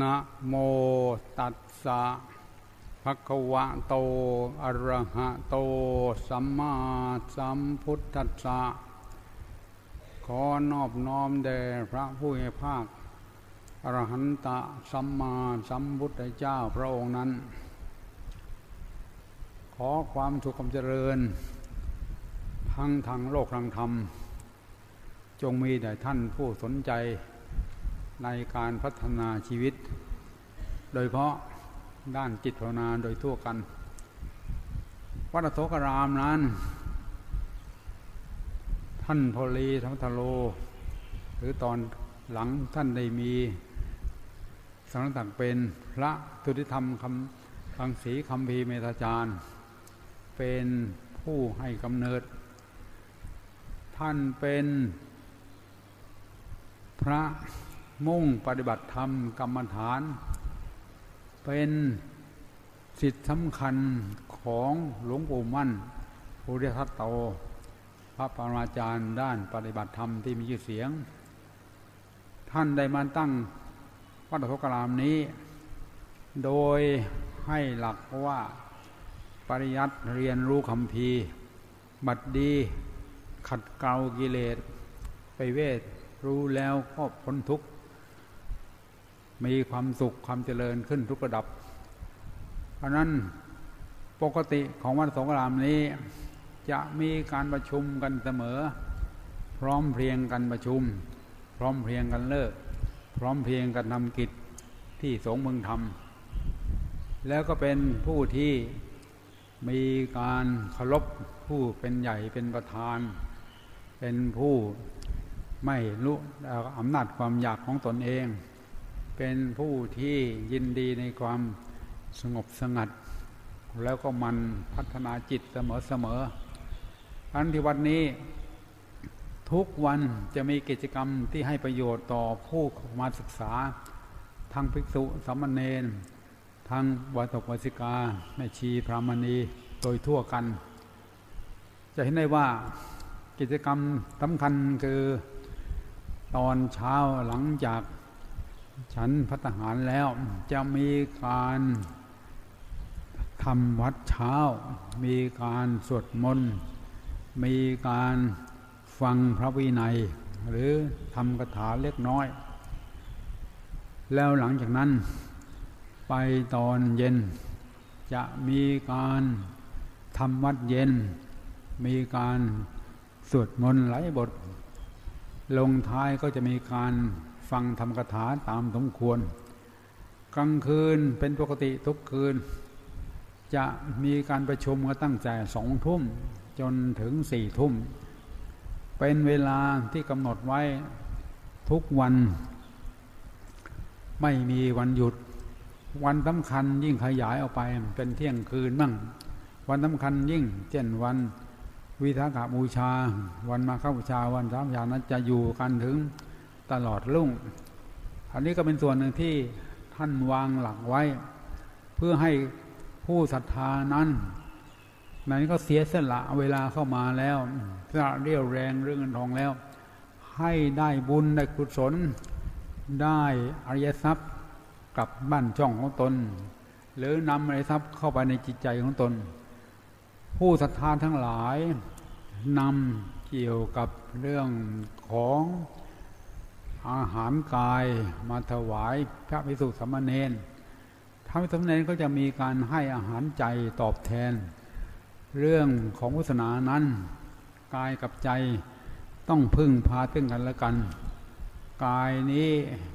นะโมตัสสะภะคะวะโต อะระหะโต สัมมาสัมพุทธัสสะ ขอนอบน้อมแด่พระผู้ให้ภาค อรหันตะสัมมาสัมพุทธเจ้าพระองค์นั้น ขอความสุขความเจริญ ทั้งทางโลกทางธรรม จงมีแด่ท่านผู้สนใจ ในการพัฒนาชีวิต โดยเพราะด้านจิตภาวนาโดยทั่วกัน วัดโสกรามนั้น ท่านพลีธรรมทโล หรือตอนหลังท่านได้มีสังตักเป็นพระทุติธรรมคำคังสีคำพีเมตาจารย์ เป็นผู้ให้กำเนิด ท่านเป็นพระ มุ่งปฏิบัติธรรมกรรมฐาน เป็นสิทธิสำคัญของหลวงปู่มั่นภูริทัตโต พระปรมาจารย์ด้านปฏิบัติธรรมที่มีชื่อเสียง ท่านได้มาตั้งวัดโสกรามนี้ โดยให้หลักว่าปริยัติเรียนรู้คำพีบัดดีขัดเกลากิเลสไปเวทรู้แล้วก็พ้นทุกข์ มีความสุขความเจริญขึ้นทุกระดับ เพราะนั้นปกติของวัดสงฆ์รามนี้ จะมีการประชุมกันเสมอ พร้อมเพรียงกันประชุม พร้อมเพรียงกันเลิก พร้อมเพรียงกันทำกิจที่สงฆ์มืองทำแล้วก็เป็นผู้ที่มีการเคารพผู้เป็นใหญ่เป็นประธาน เป็นผู้ไม่รู้อำนาจความอยากของตนเอง เป็นผู้ที่ยินดีในความสงบสงัด แล้วก็มันพัฒนาจิตเสมอเสมออันที่วันนี้ทุกวันจะมีกิจกรรมที่ให้ประโยชน์ต่อผู้มาศึกษาทางภิกษุสามเณรทางวัตกวสิกาแม่ชีพรามณีโดยทั่วกัน จะเห็นได้ว่ากิจกรรมสำคัญคือตอนเช้าหลังจาก ฉันพัฒหารแล้วจะมีการทำวัดเช้า มีการสวดมนต์ มีการฟังพระวินัย หรือทำคาถาเล็กน้อย แล้วหลังจากนั้นไปตอนเย็น จะมีการทำวัดเย็น มีการสวดมนต์หลายบท ลงท้ายก็จะมีการ ฟังธรรมกถาตามสมควร กลางคืนเป็นปกติทุกคืน จะมีการประชุมกันตั้งแต่สองทุ่มจนถึงสี่ทุ่ม เป็นเวลาที่กำหนดไว้ทุกวัน ไม่มีวันหยุด วันสำคัญยิ่งขยายออกไปเป็นเที่ยงคืนมั่ง วันสำคัญยิ่งเช่นวันวิทากาบูชา วันมาฆบูชาวันสามยานั้นจะอยู่กันถึง ตลอดรุ่ง อันนี้ก็เป็นส่วนหนึ่งที่ท่านวางหลักไว้ เพื่อให้ผู้ศรัทธานั้นนั้นก็เสียสละเวลาเข้ามาแล้วสละเรี่ยวแรงเรื่องเงินทองแล้ว ให้ได้บุญได้กุศล ได้อริยทรัพย์กลับบ้านช่องของตน หรือนำอริยทรัพย์เข้าไปในจิตใจของตน ผู้ศรัทธาทั้งหลายนำเกี่ยวกับเรื่องของ อาหารกายมาถวายพระภิกษุสมณเณรพระภิกษุสมณเณรก็จะมีการให้อาหารใจตอบแทน เรื่องของพุทธศาสนานั้นกายกับใจต้องพึ่งพาตึงกันและกัน กายนี้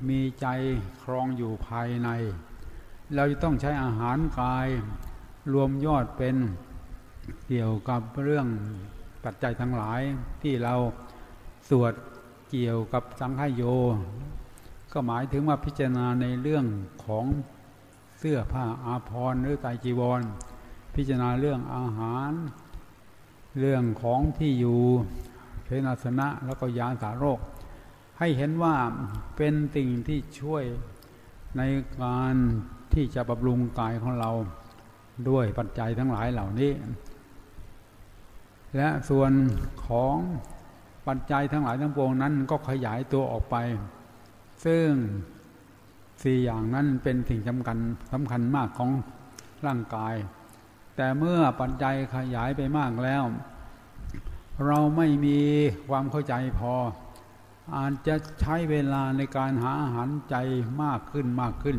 มีใจครองอยู่ภายใน เราจะต้องใช้อาหารกายรวมยอดเป็นเกี่ยวกับเรื่องปัจจัยทั้งหลายที่เราสวด เกี่ยวกับสังขโย ก็หมายถึงว่าพิจารณาในเรื่องของเสื้อผ้าอาภรณ์หรือไตจีวร พิจารณาเรื่องอาหาร เรื่องของที่อยู่เพนาสนะแล้วก็ยาสาโรค ให้เห็นว่าเป็นสิ่งที่ช่วยในการที่จะบำรุงกายของเราด้วยปัจจัยทั้งหลายเหล่านี้ และส่วนของ ปัจจัยทั้งหลายทั้งปวงนั้นก็ขยายตัวออกไป ซึ่งสี่อย่างนั้นเป็นสิ่งสำคัญสำคัญมากของร่างกาย แต่เมื่อปัจจัยขยายไปมากแล้ว เราไม่มีความเข้าใจพอ อาจจะใช้เวลาในการหาอาหารใจมากขึ้นมากขึ้น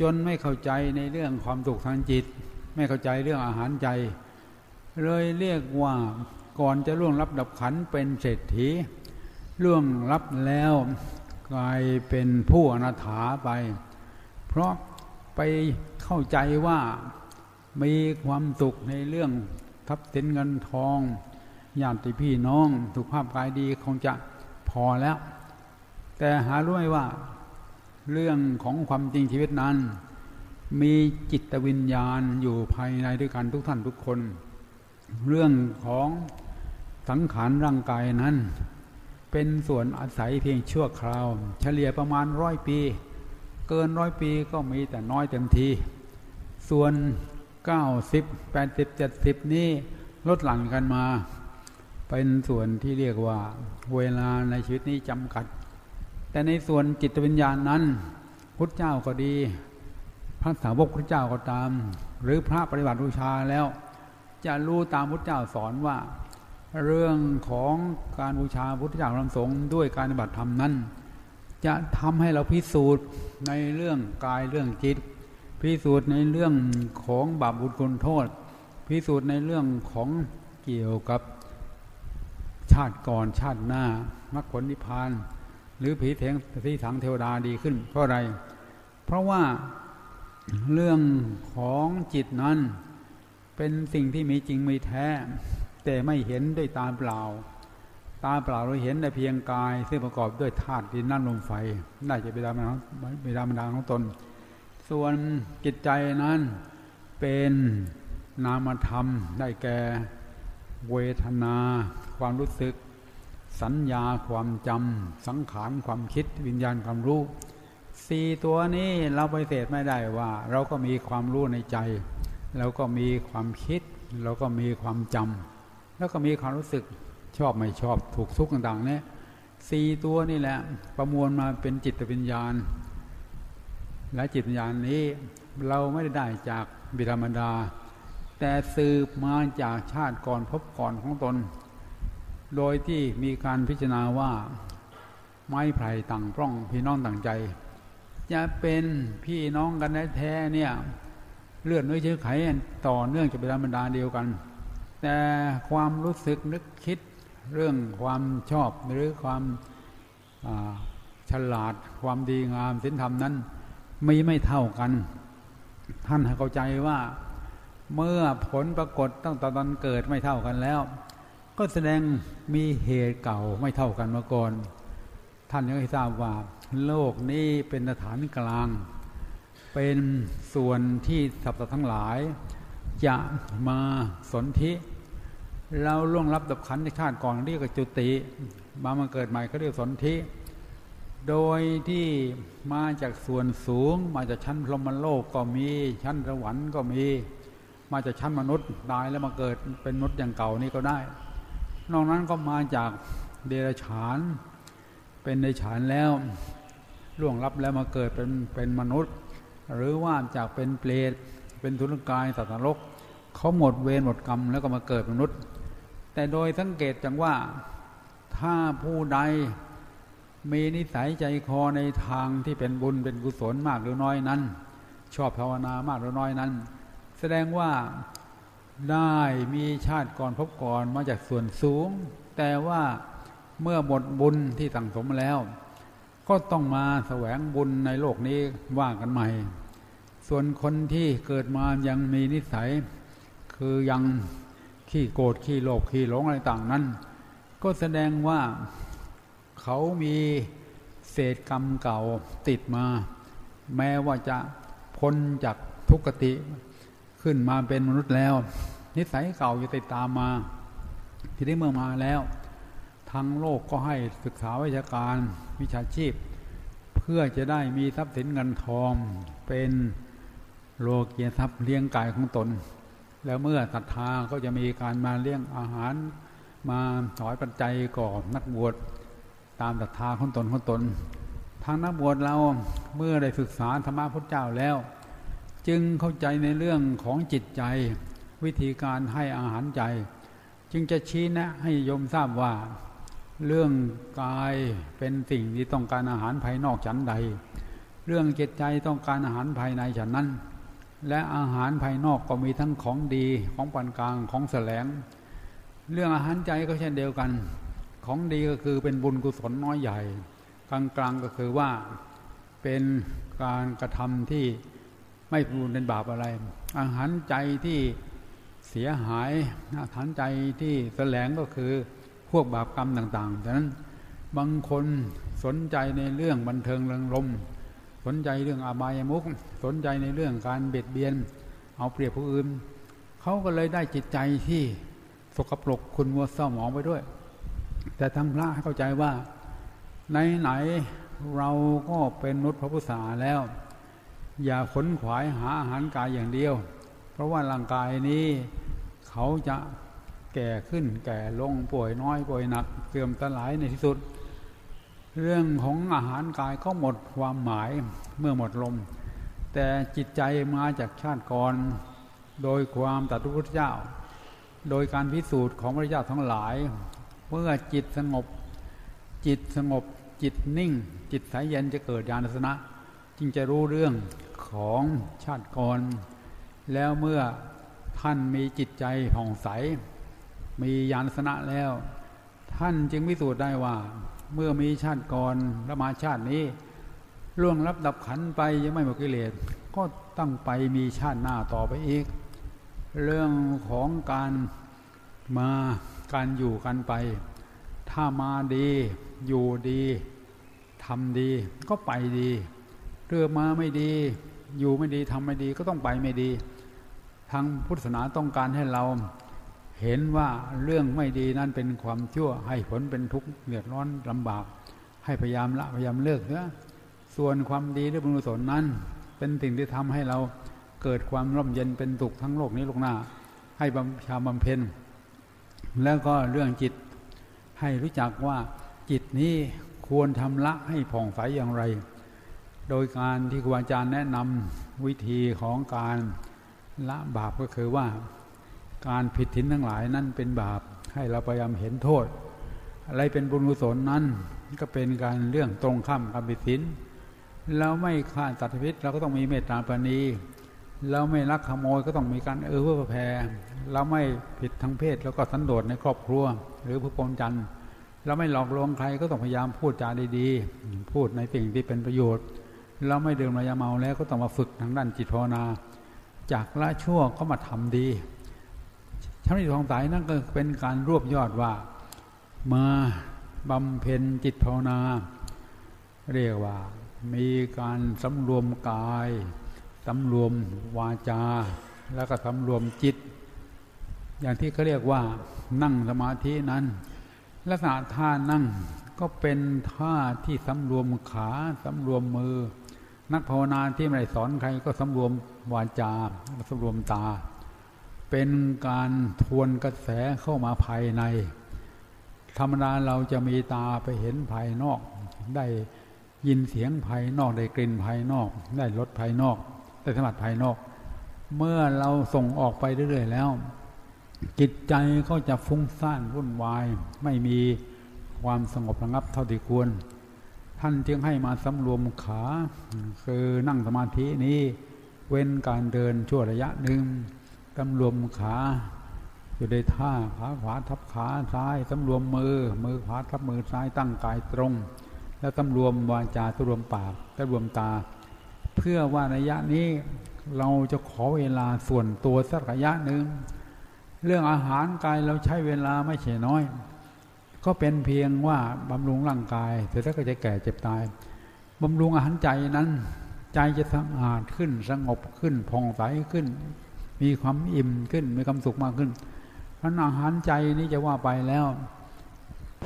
จนไม่เข้าใจในเรื่องความสุขทางจิต ไม่เข้าใจเรื่องอาหารใจ เลยเรียกว่า ก่อนจะล่วงรับดับขันเป็นเศรษฐีล่วงรับแล้วกลายเป็นผู้อนาถาไป เพราะไปเข้าใจว่ามีความสุขในเรื่องทับสินเงินทองญาติพี่น้องสุขภาพกายดีคงจะพอแล้ว แต่หารู้ไหมว่า เรื่องของความจริงชีวิตนั้น มีจิตวิญญาณอยู่ภายในด้วยกันทุกท่านทุกคน เรื่องของ สังขารร่างกายนั้น เป็นส่วนอาศัยเพียงชั่วคราว เฉลี่ยประมาณร้อยปี เกินร้อยปีก็มีแต่น้อยเต็มที ส่วน 90 80 70 นี้ลดหลั่นกันมา เป็นส่วนที่เรียกว่าเวลาในชีวิตนี้จำกัด แต่ในส่วนจิตวิญญาณนั้นพุทธเจ้าก็ดี พระสาวกพุทธเจ้าก็ตาม หรือพระปฏิบัติบูชาแล้ว จะรู้ตามพุทธเจ้าสอนว่า เรื่องของการบูชาพุทธเจ้าพระสงฆ์ด้วยการปฏิบัติธรรมนั้น จะทำให้เราพิสูจน์ในเรื่องกายเรื่องจิต พิสูจน์ในเรื่องของบาปบุญคุณโทษ พิสูจน์ในเรื่องของเกี่ยวกับชาติก่อนชาติหน้ามรรคผลนิพพาน หรือผีเถงผีถังเทวดาดีขึ้น เพราะอะไร เพราะว่าเรื่องของจิตนั้น เป็นสิ่งที่มีจริงมีแท้ แต่ไม่เห็นด้วยตาเปล่า ตาเปล่าเราเห็นแต่เพียงกาย ซึ่งประกอบด้วยธาตุดินน้ำลมไฟได้จะไปดามันไปดามันดาของตน ส่วนจิตใจนั้นเป็นนามธรรมได้แก่เวทนา ความรู้สึก สัญญาความจำสังขารความคิดวิญญาณความรู้สี่ตัวนี้เราไปเสดไม่ได้ว่า เราก็มีความรู้ในใจ เราก็มีความคิด เราก็มีความจำ แล้วก็มีความรู้สึกชอบไม่ชอบถูกทุกข์ต่างๆเนี่ยสี่ตัวนี่แหละ ประมวลมาเป็นจิตวิญญาณ และจิตวิญญาณนี้เราไม่ได้ได้จากบิดามดา แต่สืบมาจากชาติก่อนพบก่อนของตน โดยที่มีการพิจารณาว่า ไม้ไผ่ต่างปล้องพี่น้องต่างใจ จะเป็นพี่น้องกันแท้เนี่ยเลือดเนื้อเชื้อไขต่อเนื่องจากบิดามดาเดียวกัน แต่ความรู้สึกนึกคิดเรื่องความชอบหรือความฉลาดความดีงามศีลธรรมนั้นมีไม่เท่ากัน ท่านให้เข้าใจว่าเมื่อผลปรากฏตั้งแต่ตอนเกิดไม่เท่ากันแล้ว ก็แสดงมีเหตุเก่าไม่เท่ากันมาก่อน ท่านยังให้ทราบว่า โลกนี้เป็นสถานกลาง เป็นส่วนที่สัตว์ทั้งหลาย จะมาสนธิ เราล่วงรับดับขันในชาติก่อนเรียกจุติ มามาเกิดใหม่เขาเรียกสนธิโดยที่มาจากส่วนสูง มาจากชั้นพรหมโลกก็มีชั้นสวรรค์ก็มี มาจากชั้นมนุษย์ตายแล้วมาเกิดเป็นมนุษย์อย่างเก่านี่ก็ได้ นอกนั้นก็มาจากเดรัจฉาน เป็นเดรัจฉานแล้วล่วงรับแล้วมาเกิดเป็นเป็นมนุษย์ หรือว่าจากเป็นเปรตเป็นทุนกายสัตว์นรก เขาหมดเวรหมดกรรมแล้วก็มาเกิดมนุษย์ แต่โดยสังเกตจังว่าถ้าผู้ใดมีนิสัยใจคอในทางที่เป็นบุญเป็นกุศลมากหรือน้อยนั้น ชอบภาวนามากหรือน้อยนั้น แสดงว่าได้มีชาติก่อนพบก่อนมาจากส่วนสูง แต่ว่าเมื่อหมดบุญที่สั่งสมแล้ว ก็ต้องมาแสวงบุญในโลกนี้ว่ากันใหม่ ส่วนคนที่เกิดมายังมีนิสัย คือยังขี้โกรธขี้โลภขี้หลงอะไรต่างนั้น ก็แสดงว่าเขามีเศษกรรมเก่าติดมา แม้ว่าจะพ้นจากทุกขติขึ้นมาเป็นมนุษย์แล้ว นิสัยเก่าจะติดตามมาทีนี้เมื่อมาแล้ว ทั้งโลกก็ให้ศึกษาวิชาการวิชาชีพ เพื่อจะได้มีทรัพย์สินเงินทองเป็นโลเกียรทรัพย์เลี้ยงกายของตน แล้วเมื่อศรัทธาก็จะมีการมาเลี้ยงอาหาร มาถอยปัจจัยก่อนักบวชตามศรัทธาของตนของตน ทางนักบวชเราเมื่อได้ศึกษาธรรมะพุทธเจ้าแล้ว จึงเข้าใจในเรื่องของจิตใจ วิธีการให้อาหารใจ จึงจะชี้แนะให้โยมทราบว่า เรื่องกายเป็นสิ่งที่ต้องการอาหารภายนอกฉันใด เรื่องจิตใจต้องการอาหารภายในฉันนั้น และอาหารภายนอกก็มีทั้งของดีของปานกลางของแสลง เรื่องอาหารใจก็เช่นเดียวกัน ของดีก็คือเป็นบุญกุศลน้อยใหญ่ กลางๆก็คือว่าเป็นการกระทำที่ไม่บุญเป็นบาปอะไร อาหารใจที่เสียหายอาหารใจที่แสลงก็คือพวกบาปกรรมต่างๆฉะนั้นบางคนสนใจในเรื่องบันเทิงเริงรม สนใจเรื่องอบายมุกสนใจในเรื่องการเบียดเบียน เอาเปรียบผู้อื่นเขาก็เลยได้จิตใจที่สกปรกคุณมัวเศร้าหมองไปด้วย แต่ทางพระเข้าใจว่าไหนไหนเราก็เป็นนุษย์พระพุทธศาแล้ว อย่าขนขวายหาอาหารกายอย่างเดียว เพราะว่าร่างกายนี้เขาจะแก่ขึ้นแก่ลงป่วยน้อยป่วยหนักเสื่อมสลายในที่สุด เรื่องของอาหารกายก็หมดความหมายเมื่อหมดลม แต่จิตใจมาจากชาติก่อน โดยความตัดทุพุทธเจ้า โดยการพิสูจน์ของพระเจ้าทั้งหลาย เมื่อจิตสงบ จิตสงบ จิตนิ่ง จิตสายเย็นจะเกิดญาณสนะ จึงจะรู้เรื่องของชาติก่อน แล้วเมื่อท่านมีจิตใจผ่องใส มีญาณสนะแล้ว ท่านจึงพิสูจน์ได้ว่า เมื่อมีชาติก่อนและมาชาตินี้ล่วงรับดับขันไปยังไม่หมดกิเลสก็ต้องไปมีชาติหน้าต่อไปอีก เรื่องของการมาการอยู่กันไป ถ้ามาดีอยู่ดีทำดีก็ไปดีเรือมาไม่ดี อยู่ไม่ดีทำไม่ดีก็ต้องไปไม่ดี ทางพุทธศาสนาต้องการให้เรา เห็นว่าเรื่องไม่ดีนั้นเป็นความชั่ว ให้ผลเป็นทุกข์เดือดร้อนลำบาก ให้พยายามละพยายามเลิกเถอะส่วนความดีหรือบุญกุศลนั้น เป็นสิ่งที่ทำให้เราเกิดความร่มเย็นเป็นสุขทั้งโลกนี้โลกหน้า ให้บำชาบำเพ็ญแล้วก็เรื่องจิตให้รู้จักว่าจิตนี้ควรทำละให้ผ่องใสอย่างไร โดยการที่ครูอาจารย์แนะนำวิธีของการละบาปก็คือว่า การผิดทินทั้งหลายนั่นเป็นบาปให้เราพยายามเห็นโทษ อะไรเป็นบุญกุศลนั้น ก็เป็นการเรื่องตรงข้ามกับผิดทินเราไม่ฆ่าสัตว์พิษเราก็ต้องมีเมตตาปณี เราไม่ลักขโมยก็ต้องมีการเออเพื่อแผ่เราไม่ผิดทางเพศแล้วก็สันโดษในครอบครัว หรือผู้ปนจันทร์เราไม่หลอกลวงใครก็ต้องพยายามพูดจาดีๆ พูดในสิ่งที่เป็นประโยชน์ เราไม่ดื่มระยาเมาแล้วก็ต้องมาฝึกทางด้านจิตภาวนา จากละชั่วก็มาทำดี ชั้นที่องสายนั่นก็เป็นการรวบยอดว่า มาบำเพ็ญจิตภาวนา เรียกว่า มีการสำรวมกายสำรวมวาจา แล้วก็สำรวมจิต อย่างที่เขาเรียกว่านั่งสมาธินั้นลักษณะท่านั่งก็เป็นท่าที่สำรวมขาสำรวมมือ นักภาวนาที่ไม่ได้สอนใครก็สำรวมวาจาสำรวมตา เป็นการทวนกระแสเข้ามาภายใน ธรรมดาเราจะมีตาไปเห็นภายนอก ได้ยินเสียงภายนอกได้กลิ่นภายนอก ได้รสภายนอก ได้สมัติภายนอก เมื่อเราส่งออกไปเรื่อยๆแล้ว จิตใจก็จะฟุ้งซ่านวุ่นวาย ไม่มีความสงบระงับเท่าที่ควร ท่านจึงให้มาสำรวมขา คือนั่งสมาธินี้ เว้นการเดินชั่วระยะหนึ่ง สำรวมขาอยู่ในท่าขาขวาทับขาซ้ายสำรวมมือ มือขวาทับมือซ้ายตั้งกายตรง แล้วสำรวมวาจาสำรวมปากสำรวมตา เพื่อว่าระยะนี้เราจะขอเวลาส่วนตัวสักระยะหนึ่งเรื่องอาหารกายเราใช้เวลาไม่ใช่น้อย ก็เป็นเพียงว่าบำรุงร่างกายเสร็จแล้วก็จะแก่เจ็บตายบำรุงอาหารใจนั้น ใจจะสะอาดขึ้นสงบขึ้นผ่องใสขึ้น มีความอิ่มขึ้น มีความสุขมากขึ้นเพราะอาหารใจนี้จะว่าไปแล้ว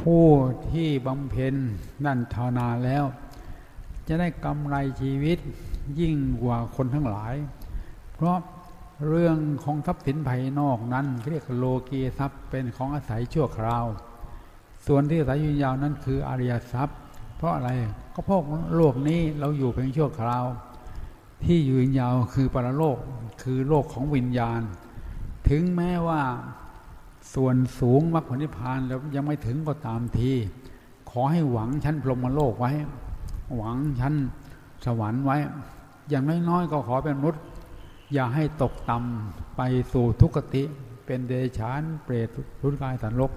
ผู้ที่บำเพ็ญนั่นทานาแล้ว จะได้กำไรชีวิตยิ่งกว่าคนทั้งหลาย เพราะเรื่องของทรัพย์สินภายนอกนั้นเรียกโลกีทรัพย์เป็นของอาศัยชั่วคราว ส่วนที่อาศัยยืนยาวนั้นคืออริยทรัพย์ เพราะอะไรก็เพราะโลกนี้เราอยู่เพียงชั่วคราว ที่ยืนยาวคือปรโลกคือโลกของวิญญาณ ถึงแม้ว่าส่วนสูงมรรคผลนิพพานแล้วยังไม่ถึงก็ตามที ขอให้หวังชั้นพรหมโลกไว้ หวังชั้นสวรรค์ไว้ อย่างน้อยๆก็ขอเป็นมนุษย์ อย่าให้ตกต่ำไปสู่ทุกขติ เป็นเดชานเปรตรุนกายสันลก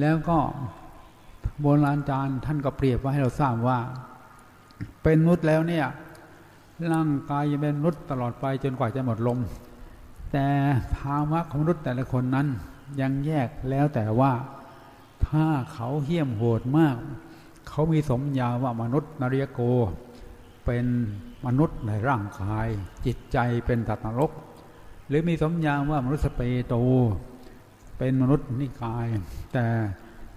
แล้วก็โบราณจารย์ท่านก็เปรียบไว้ให้เราทราบว่า เป็นมนุษย์แล้วเนี่ย ร่างกายจะเป็นมนุษย์ตลอดไปจนกว่าจะหมดลม แต่ภาวะของมนุษย์แต่ละคนนั้นยังแยกแล้วแต่ว่าถ้าเขาเหี้ยมโหดมาก เขามีสมญาว่ามนุษย์นริยโก เป็นมนุษย์ในร่างกาย จิตใจเป็นตัตนรก หรือมีสมญาว่ามนุษย์สเปโต เป็นมนุษย์นิกาย แต่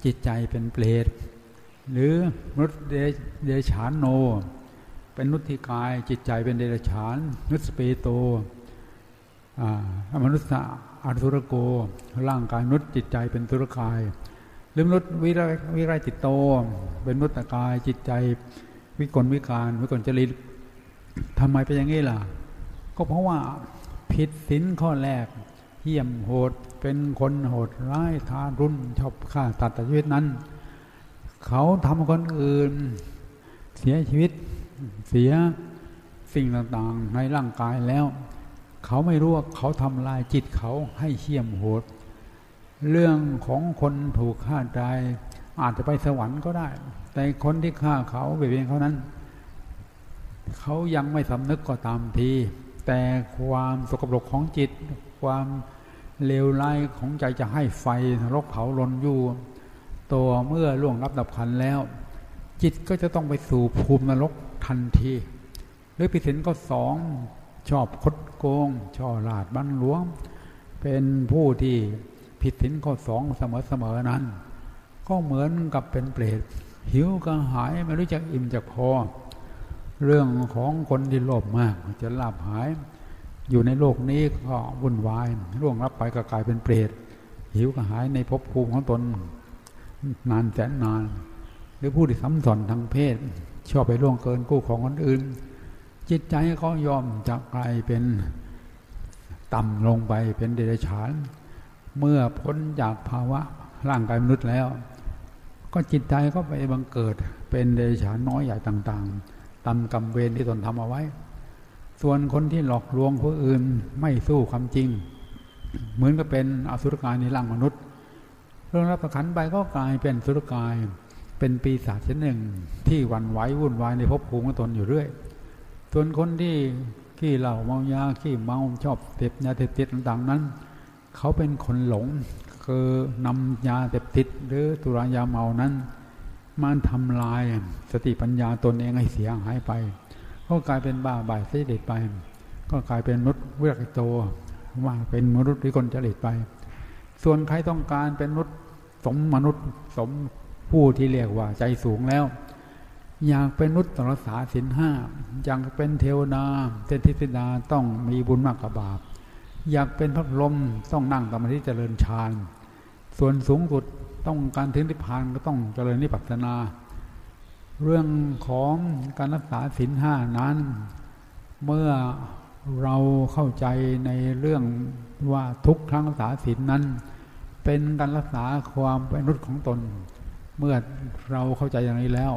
จิตใจเป็นเปรตหรือมนุษย์เดชานโน เป็นนุษย์ที่กายจิตใจเป็นเดชฉาน นุสเปโตอมนุษย์อาทุรโก ร่างกายนุษย์จิตใจเป็นทุรกายหรือมนุษย์วิไรวิไรจิตโต เป็นมนุษย์กายจิตใจวิกลวิการวิกลจริตทำไมเป็นอย่างนี้ล่ะ ก็เพราะว่าผิดศีลข้อแรกเหี้ยมโหดเป็นคนโหดร้ายทารุณชอบฆ่าตัดชีวิตนั้น เขาทำคนอื่น เสียชีวิต เสียสิ่งต่างๆในร่างกายแล้ว เขาไม่รู้ว่าเขาทำลายจิตเขาให้เขี่ยมโหด เรื่องของคนถูกฆ่าตายอาจจะไปสวรรค์ก็ได้ แต่คนที่ฆ่าเขาเบียดเบียนเขานั้น เขายังไม่สำนึกก็ตามที แต่ความสกปรกของจิต ความเลวร้ายของใจจะให้ไฟนรกเผาลนอยู่ตัวเมื่อล่วงรับดับขันแล้ว จิตก็จะต้องไปสู่ภูมินรก ทันที หรือพิสินก็สองชอบคดโกง ช่อลาดบันหลวง เป็นผู้ที่ผิดศีลข้อสองเสมอๆนั้น ก็เหมือนกับเป็นเปรตหิวกระหายไม่รู้จักอิ่มจากพอ เรื่องของคนที่โลภมาก จะลาบหาย อยู่ในโลกนี้ก็วุ่นวายร่วงรับไปก็กลายเป็นเปรตหิวกระหายในภพภูมิของตน นานแสนนาน หรือผู้ที่ซ้ำสอนทางเพศ ชอบไปล่วงเกินกู้ของคนอื่น จิตใจเขายอมจะกลายเป็นต่ำลงไปเป็นเดรัจฉาน เมื่อพ้นจากภาวะร่างกายมนุษย์แล้ว ก็จิตใจก็ไปบังเกิดเป็นเดรัจฉานน้อยใหญ่ต่าง ๆตามกรรมเวรที่ตนทำเอาไว้ ส่วนคนที่หลอกลวงผู้อื่นไม่สู้ความจริง เหมือนกับเป็นอสุรกายในร่างมนุษย์เรื่องรับประคันไปก็กลายเป็นสุรกาย เป็นปีศาจชนหนึ่งที่วันไหววุ่นวายในภพภูมิของตนอยู่เรื่อย ส่วนคนที่ขี้เหล้าเมายาขี้เมาชอบเสพยาเสพติดต่างๆนั้น เขาเป็นคนหลงคือนำยาเสพติดหรือตุรายาเมานั้นมันทำลายสติปัญญาตนเองให้เสียหายไป ก็กลายเป็นบ้าบ่ายเสด็ดไป ก็กลายเป็นมนุษย์เวกโตว่าเป็นมนุษย์ที่คนจริตไป ส่วนใครต้องการเป็นมนุษย์สมมนุษย์สม ผู้ที่เรียกว่าใจสูงแล้ว อยากเป็นนุตตรสาสินห้าอยากเป็นเทวดาเป็นทิพดาต้องมีบุญมากกว่าบาป อยากเป็นพระลมต้องนั่งกรรมฐานเจริญฌานส่วนสูงสุดต้องการถึงนิพพานก็ต้องเจริญนิพพานา เรื่องของการรักษาสินห้านั้น เมื่อเราเข้าใจในเรื่องว่าทุกครั้งรักษาสินนั้น เป็นการรักษาความเป็นนุษย์ของตน เมื่อเราเข้าใจอย่างนี้แล้ว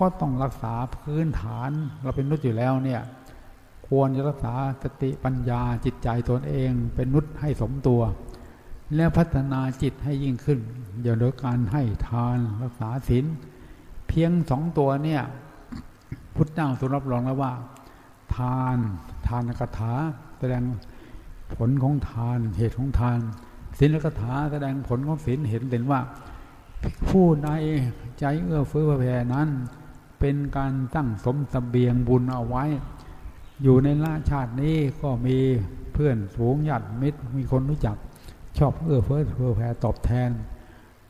ก็ต้องรักษาพื้นฐานเราเป็นนุษย์อยู่แล้วเนี่ยควรจะรักษาสติปัญญาจิตใจตนเองเป็นนุษย์ให้สมตัว แล้วพัฒนาจิตให้ยิ่งขึ้นอย่างโดยการให้ทานรักษาศีลเพียงสองตัวเนี่ยพุทธเจ้าทรงรับรองแล้วว่า ทานทานกถาแสดงผลของทานเหตุของทานศีลกถาแสดงผลของศีลเห็นเด่นว่า ผู้ใดใจเอื้อเฟื้อแผ่นั้น เป็นการตั้งสมสเบียงบุญเอาไว้ อยู่ในล่าชาตินี้ก็มีเพื่อนสูงหยัดมิตรมีคนรู้จัก ชอบเอื้อเฟื้อเผื่อแผ่ตอบแทน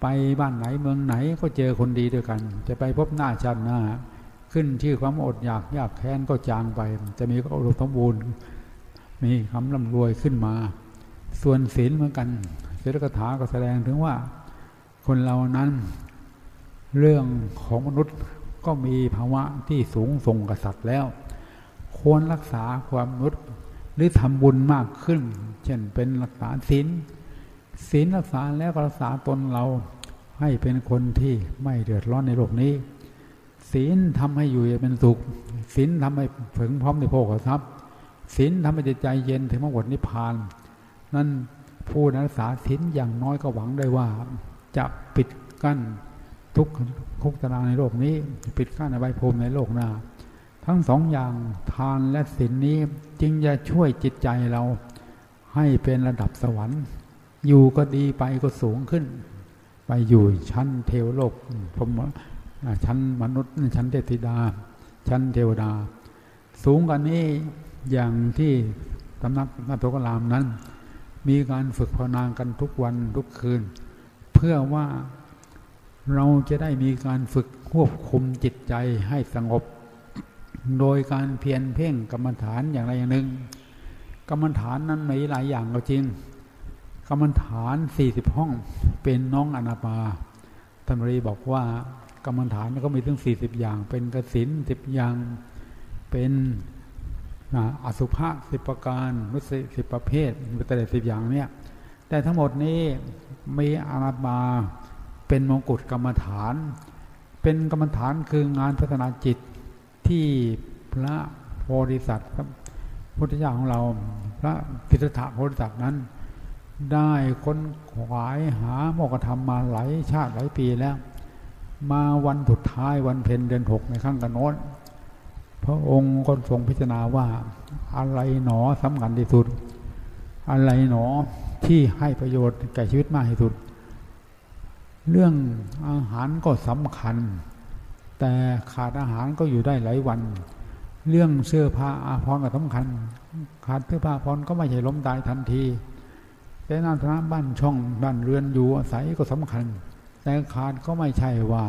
ไปบ้านไหนเมืองไหนก็เจอคนดีด้วยกัน จะไปพบหน้าชาติหน้า ขึ้นชื่อความอดอยากยากแค้นก็จางไป จะมีก็อุดมสมบูรณ์มีคำร่ำรวยขึ้นมา ส่วนศีลเหมือนกันเสรกถาก็แสดงถึงว่า คนเรานั้น เรื่องของมนุษย์ก็มีภาวะที่สูงส่งกษัตริย์แล้ว ควรรักษาความนุษย์หรือทำบุญมากขึ้น เช่นเป็นรักษาศีลศีลรักษาแล้วก็รักษาตนเราให้เป็นคนที่ไม่เดือดร้อนในโลกนี้ ศีลทำให้อยู่เป็นสุขศีลทำให้ถึงพร้อมในโภคทรัพย์ศีลทำให้ใจเย็นถึงมรรคผลนิพพาน นั่นผู้รักษาศีลอย่างน้อยก็หวังได้ว่า จะปิดกั้นทุกทุกตารางในโลกนี้ ปิดกั้นในใบภูมิในโลกหน้า ทั้งสองอย่างทานและศีลนนี้จึงจะช่วยจิตใจเราให้เป็นระดับสวรรค์ อยู่ก็ดีไปก็สูงขึ้น ไปอยู่ชั้นเทวโลกพรมชั้นมนุษย์ ชั้นเทพธิดา ชั้นเทวดา สูงกว่านี้อย่างที่ตำนักนาโตกรามนั้น มีการฝึกภาวนากันทุกวันทุกคืน เพื่อว่าเราจะได้มีการฝึกควบคุมจิตใจให้สงบ โดยการเพียรเพ่งกรรมฐานอย่างใดอย่างหนึ่ง กรรมฐานนั้นมีหลายอย่างก็จริง กรรมฐานสี่สิบห้องเป็นน้องอนาปาธรรมรีบอกว่ากรรมฐานก็มีถึงสี่สิบอย่าง เป็นกสินสิบอย่างเป็นอสุภะสิบประการมุสิสิบประเภทมีแต่สิบอย่างเนี่ยแต่ทั้งหมดนี้ มีอานาปาเป็นมงกุฎกรรมฐาน เป็นกรรมฐานคืองานพัฒนาจิตที่พระโพธิสัตว์พุทธเจ้าของเรา พระพิทธะโพธิสัตว์นั้น ได้ค้นขวายหาโมกธรรมมาหลายชาติหลายปีแล้ว มาวันสุดท้ายวันเพ็ญเดือนหกในขั้งกันโน้นพระองค์ก็ทรงพิจารณาว่าอะไรหนอสำคัญที่สุด อะไรหนอ ที่ให้ประโยชน์แก่ชีวิตมากที่สุด เรื่องอาหารก็สำคัญ แต่ขาดอาหารก็อยู่ได้หลายวัน เรื่องเสื้อผ้าอาภรณ์ก็สำคัญ ขาดเสื้อผ้าอาภรณ์ก็ไม่ใช่ล้มตายทันที แต่นาธนาบ้านช่องบ้านเรือนอยู่อาศัยก็สำคัญ แต่ขาดก็ไม่ใช่ว่า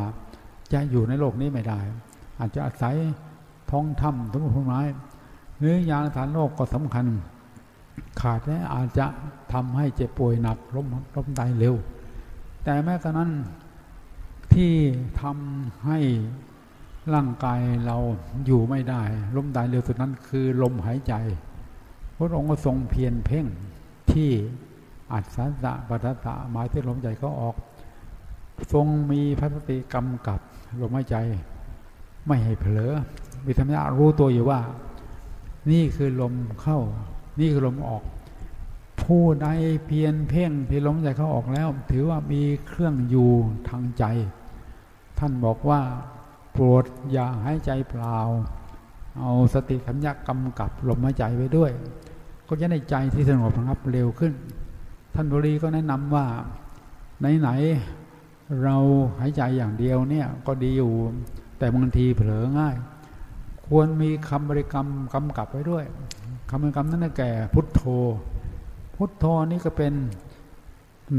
จะอยู่ในโลกนี้ไม่ได้ อาจจะอาศัยท้องถ้ำทุกต้นไม้หรือยาสารโลกก็สำคัญ ขาดแล้วอาจจะทำให้เจ็บป่วยหนักล้มล้มตายเร็ว แต่แม้กระนั้นที่ทำให้ร่างกายเราอยู่ไม่ได้ล้มตายเร็วสุดนั้นคือลมหายใจ พระองค์ก็ทรงเพียรเพ่งที่อัศสะปัสสะหมายที่ลมใจเขาออก ทรงมีพระสติกรรมกับลมหายใจ ไม่ให้เผลอมีธรรมะรู้ตัวอยู่ว่า นี่คือลมเข้า นี่คือลมออก ผู้ใดเพียนเพ่งที่ลมใจเขาออกแล้ว ถือว่ามีเครื่องอยู่ทางใจ ท่านบอกว่าโปรดอย่าให้ใจเปล่า เอาสติสัญญากำกับลมหายใจไว้ด้วย ก็จะได้ใจที่สงบระงับเร็วขึ้น ท่านบุรีก็แนะนำว่าไหนๆเราหายใจอย่างเดียวเนี่ยก็ดีอยู่ แต่บางทีเผลอง่าย ควรมีคำบริกรรมกำกับไว้ด้วย คำบริกรรมนั้นแก่พุทโธ พุทโธนี่ก็เป็น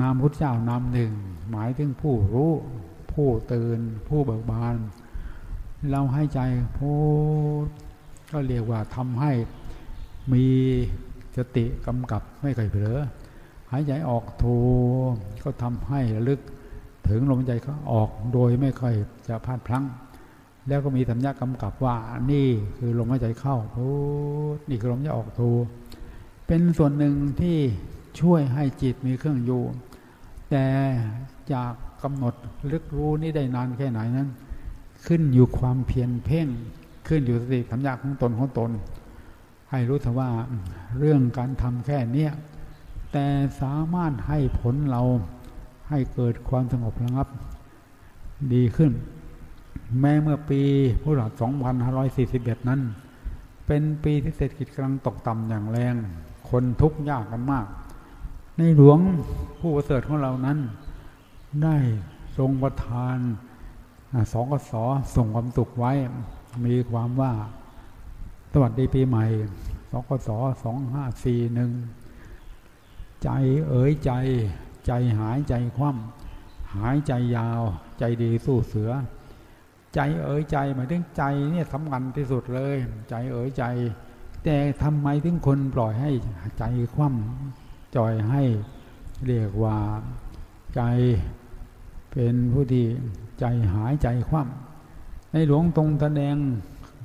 นามพุทธเจ้านามหนึ่ง หมายถึงผู้รู้ผู้ตื่นผู้เบิกบาน เราให้ใจพูดก็เรียกว่าทำให้มีสติกำกับไม่เคยเผลอหายใจออกโทก็ทำให้ระลึกถึงลมใจเขาออกโดยไม่ค่อยจะพลาดพลั้ง แล้วก็มีสัญญากำกับว่า นี่คือลมหายใจเข้าพูดนี่คือลมหายใจออกโทเป็นส่วนหนึ่งที่ช่วยให้จิตมีเครื่องอยู่ แต่จากกำหนดลึกรู้นี่ได้นานแค่ไหนนั้น ขึ้นอยู่ความเพียรเพ่ง ขึ้นอยู่สติสัมยาของตนของตน ให้รู้สึกว่าเรื่องการทำแค่เนี้ยแต่สามารถให้ผลเราให้เกิดความสงบระงับดีขึ้น แม้เมื่อปีพุทธศักราช2541 นั้น เป็นปีที่เศรษฐกิจกำลังตกต่ำอย่างแรง คนทุกข์ยากกันมาก ในหลวงผู้ประเสริฐของเรานั้น ได้ทรงประทานสองกสส่งความสุขไว้ มีความว่าสวัสดีปีใหม่สองกสสองห้าสี่หนึ่งใจเอ๋ยใจ ใจหายใจคว่ำหายใจยาว ใจดีสู้เสือ ใจเอ๋ยใจหมายถึงใจเนี่ยสำคัญที่สุดเลย ใจเอ๋ยใจ แต่ทำไมถึงคนปล่อยให้ใจคว่ำจอยให้เรียกว่าใจเป็นผู้ที่ใจหายใจคว่ำในหลวงตรงแสดง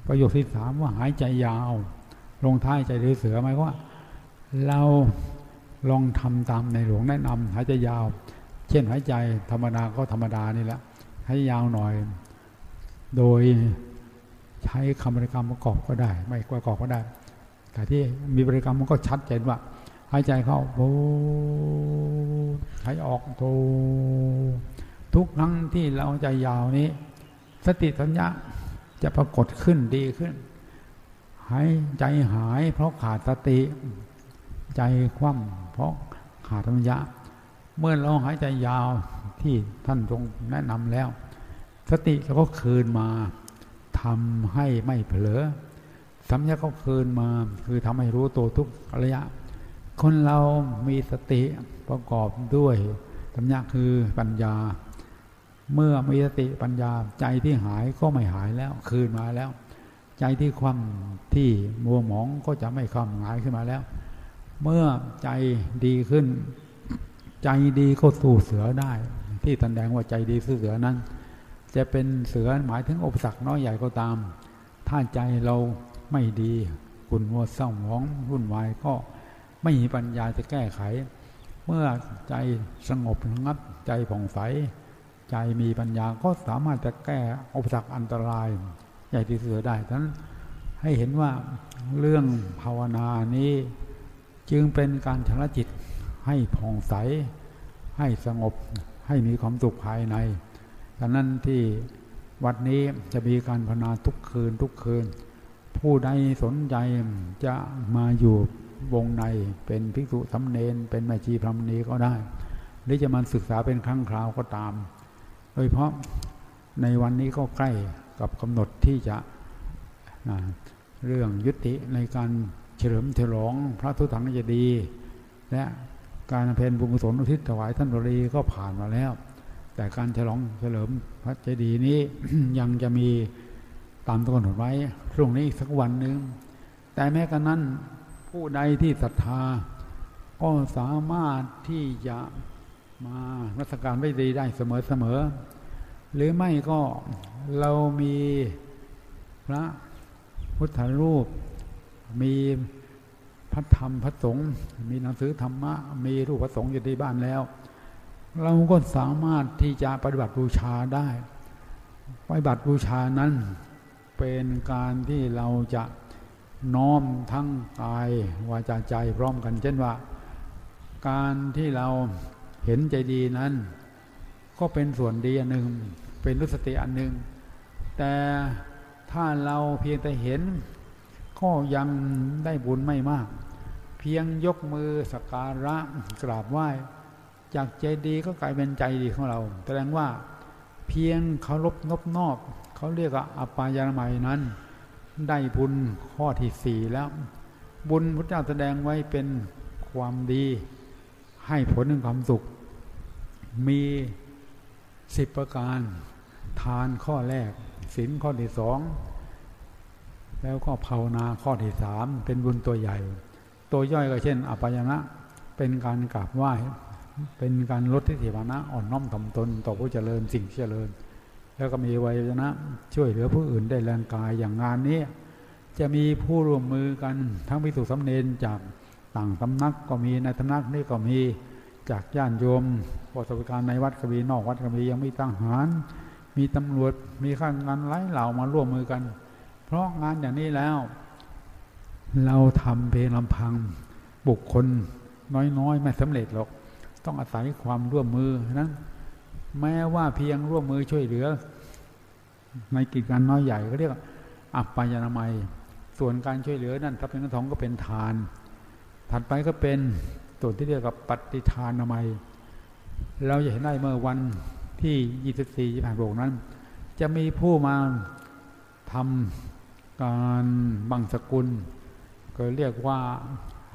ประโยคที่สามว่าหายใจยาวลงท้ายใจดือเสือหมายว่า เราลองทำตามในหลวงแนะนำหายใจยาว เช่นหายใจธรรมดาก็ธรรมดานี่แหละให้ยาวหน่อย โดยใช้คำบริกรรมประกอบก็ได้ ไม่ประกอบก็ได้ แต่ที่มีบริกรรมมันก็ชัดเจนว่า หายใจเข้าโบหายออกโตทุกครั้งที่เราใจยาวนี้ สติสัญญาจะปรากฏขึ้นดีขึ้น หายใจหายเพราะขาดสติ ใจคว่ำเพราะขาดสัญญาเมื่อเราหายใจยาวที่ท่านทรงแนะนำแล้ว สติเราก็คืนมาทำให้ไม่เผลอสัญญาก็คืนมาคือทำให้รู้ตัวทุกระยะ คนเรามีสติประกอบด้วยสัญญาคือปัญญา เมื่อมีสติปัญญาใจที่หายก็ไม่หายแล้ว คืนมาแล้ว ใจที่คว่ำที่มัวหมองก็จะไม่คว่ำหายขึ้นมาแล้ว เมื่อใจดีขึ้น ใจดีก็สู้เสือได้ ที่แสดงว่าใจดีสู้เสือนั้น จะเป็นเสือหมายถึงอุปสรรคน้อยใหญ่ก็ตาม ถ้าใจเราไม่ดีขุนมัวเศร้าหมองวุ่นวายก็ไม่มีปัญญาจะแก้ไข เมื่อใจสงบงับใจผ่องใส ใจมีปัญญาก็สามารถจะแก้อุปสรรคอันตราย ใหญ่ที่เสือได้ฉะนั้นให้เห็นว่าเรื่องภาวนานี้ จึงเป็นการชำระจิตให้ผ่องใส ให้สงบให้มีความสุขภายใน ดังนั้นที่วัดนี้จะมีการภาวนาทุกคืนทุกคืน ผู้ใดสนใจจะมาอยู่วงในเป็นภิกษุสำเนนเป็นแม่ชีพรมณีก็ได้ หรือจะมาศึกษาเป็นครั้งคราวก็ตาม โดยเพราะในวันนี้ก็ใกล้กับกำหนดที่จะเรื่องยุติในการเฉลิมฉลองพระทุถังจะดี และการเพนบุญกุศลอุทิศถวายท่านบรีก็ผ่านมาแล้ว แต่การฉลองเฉลิมพระเจดีย์นี้ยังจะมีตามตกำหนดไว้พรุ่งนี้สักวันหนึ่งแต่แม้กระนั้นผู้ใดที่ศรัทธา ก็สามารถที่จะมารัศการไว้ดีได้เสมอเสมอ หรือไม่ก็เรามีพระพุทธรูป มีพระธรรมพระสงฆ์มีหนังสือธรรมะ มีรูปพระสงฆ์อยู่ที่บ้านแล้ว เราก็สามารถที่จะปฏิบัติบูชาได้ ปฏิบัติบูชานั้น เป็นการที่เราจะน้อมทั้งกายวาจาใจพร้อมกัน เช่นว่า การที่เราเห็นใจดีนั้น ก็เป็นส่วนดีอันหนึ่งเป็นรุสติอันหนึ่งแต่ถ้าเราเพียงแต่เห็น ก็ยังได้บุญไม่มาก เพียงยกมือสักการะกราบไหว้ จากใจดีก็กลายเป็นใจดีของเรา แสดงว่าเพียงเขาลบนบนอกเขาเรียกว่าอปายามัยนั้น ได้บุญข้อที่สี่แล้ว บุญพระเจ้าแสดงไว้เป็นความดี ให้ผลถึงความสุข มีสิบประการ ทานข้อแรกศีลข้อที่สองแล้วก็ภาวนาข้อที่สามเป็นบุญตัวใหญ่ ตัวย่อยก็เช่น อปายนะเป็นการกราบไหว้ เป็นการลดทิฏฐิมานะอ่อนน้อมถ่อมตนต่อผู้เจริญสิ่งเจริญ แล้วก็มีวัยนะ ช่วยเหลือผู้อื่นได้แรงกายอย่างงานนี้ จะมีผู้ร่วมมือกันทั้งพิสุสำเนนจากต่างตำนักก็มีในตำนักนี่ก็มีจากญาติโยมประสบการณ์ในวัดก็มีนอกวัดก็มียังมีตั้งหาร มีตำรวจมีข้างงานไล่เหล่ามาร่วมมือกัน เพราะงานอย่างนี้แล้ว เราทำเพลงลำพังบุคคลน้อยๆ ไม่สำเร็จหรอก ต้องอาศัยความร่วมมือนั้น แม้ว่าเพียงร่วมมือช่วยเหลือ ในกิจการน้อยใหญ่ก็เรียกอัปปายนามัย ส่วนการช่วยเหลือนั่นถ้าเป็นกระทองก็เป็นทาน ถัดไปก็เป็นส่วนที่เรียกกับปฏิทานนามัย เราจะเห็นได้เมื่อวันที่ 24 25โกนั้น จะมีผู้มาทำการบังสกุล ก็เรียกว่า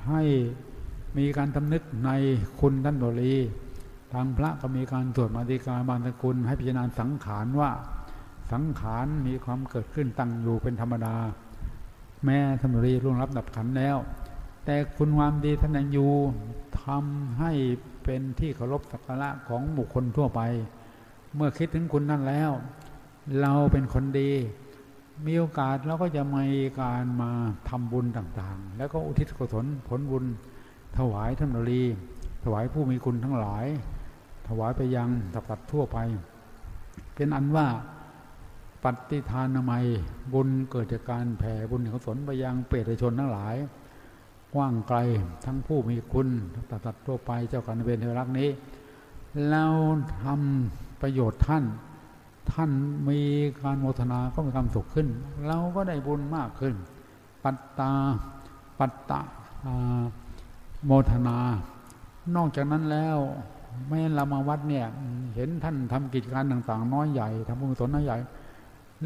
ให้ มีการทำนึกในคุณท่านบรีทางพระก็มีการตรวจมาติการบางสกุล ให้พิจารณาสังขารว่า สังขารมีความเกิดขึ้นตั้งอยู่เป็นธรรมดา แม่ธรรมรีร่วงรับดับขันแล้ว แต่คุณความดีท่านยังอยู่ทำให้เป็นที่เคารพสักการะของบุคคลทั่วไป เมื่อคิดถึงคุณนั่นแล้ว เราเป็นคนดี มีโอกาสเราก็จะมีการมาทำบุญต่างๆ แล้วก็อุทิศกุศลผลบุญ ถวายท่านรี ถวายผู้มีคุณทั้งหลาย ถวายไปยังสัตว์ทั่วไป เป็นอันว่าปฏิทานนามัยบุญเกิดจากการแผ่บุญกุศลไปยังเปรตชนทั้งหลายกว้างไกลทั้งผู้มีคุณตัดตัดทั่วไปเจ้ากันเวรเทวรักนี้เราทำประโยชน์ท่าน ท่านมีการโมทนาก็มีความสุขขึ้น เราก็ได้บุญมากขึ้น ปัตตา ปัตตะ โมทนา นอกจากนั้นแล้วแม้เรามาวัดเนี่ย เห็นท่านทำกิจการต่าง ๆ น้อยใหญ่ทำบุญสนน้อยใหญ่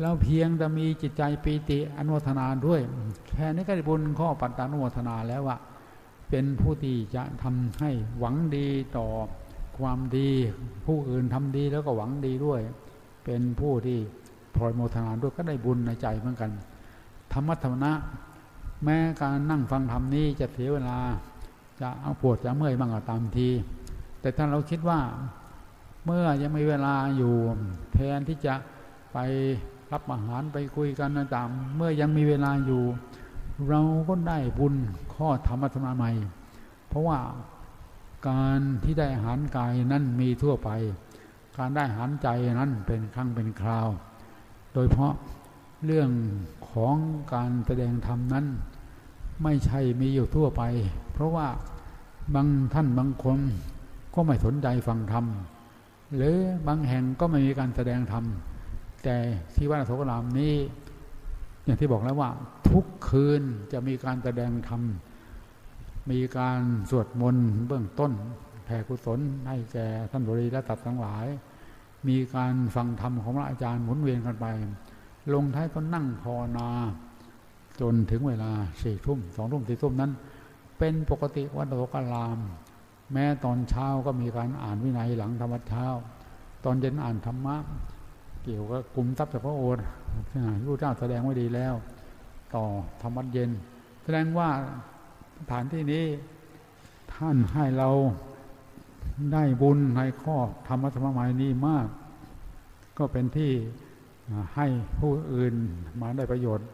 แล้วเพียงแต่มีจิตใจปีติอนุทนาด้วย แค่นี้ก็ได้บุญข้อปัตตานุโมทนาแล้วว่าเป็นผู้ที่จะทำให้หวังดีต่อความดี ผู้อื่นทำดีแล้วก็หวังดีด้วย เป็นผู้ที่พลอยโมทนาด้วยก็ได้บุญในใจเหมือนกัน ธรรมะธรรมนะ แม้การนั่งฟังธรรมนี้จะเสียเวลา จะเอาปวดจะเมื่อยบ้างก็ตามที แต่ถ้าเราคิดว่าเมื่อยังมีเวลาอยู่แทนที่จะไปรับอาหารไปคุยกันต่างเมื่อยังมีเวลาอยู่ เราก็ได้บุญข้อธรรมธรรมใหม่ เพราะว่าการที่ได้อาหารกายนั้นมีทั่วไป การได้อาหารใจนั้นเป็นครั้งเป็นคราว โดยเพราะเรื่องของการแสดงธรรมนั้น ไม่ใช่มีอยู่ทั่วไป เพราะว่าบางท่านบางคนก็ไม่สนใจฟังธรรม หรือบางแห่งก็ไม่มีการแสดงธรรม แต่ที่วัดโสกรามนี้ อย่างที่บอกแล้วว่า ทุกคืนจะมีการแสดงธรรม มีการสวดมนต์เบื้องต้นแผ่กุศลให้แก่ท่านบริและตัดทั้งหลาย มีการฟังธรรมของพระอาจารย์หมุนเวียนกันไป ลงท้ายก็นั่งภาวนา จนถึงเวลาสี่ทุ่มสองทุ่มสี่ทุ่มนั้น เป็นปกติวัดโสกราม แม้ตอนเช้าก็มีการอ่านวินัยหลังธรรมเช้า ตอนเย็นอ่านธรรมะ เกี่ยวกับกลุ่มทรัพย์จากพระโอษฐ์รู้เจ้าแสดงไว้ดีแล้ว ต่อธรรมะเย็น แสดงว่าสถานที่นี้ท่านให้เราได้บุญในข้อธรรมะธรรมหมายนี้มาก ก็เป็นที่ให้ผู้อื่นมาได้ประโยชน์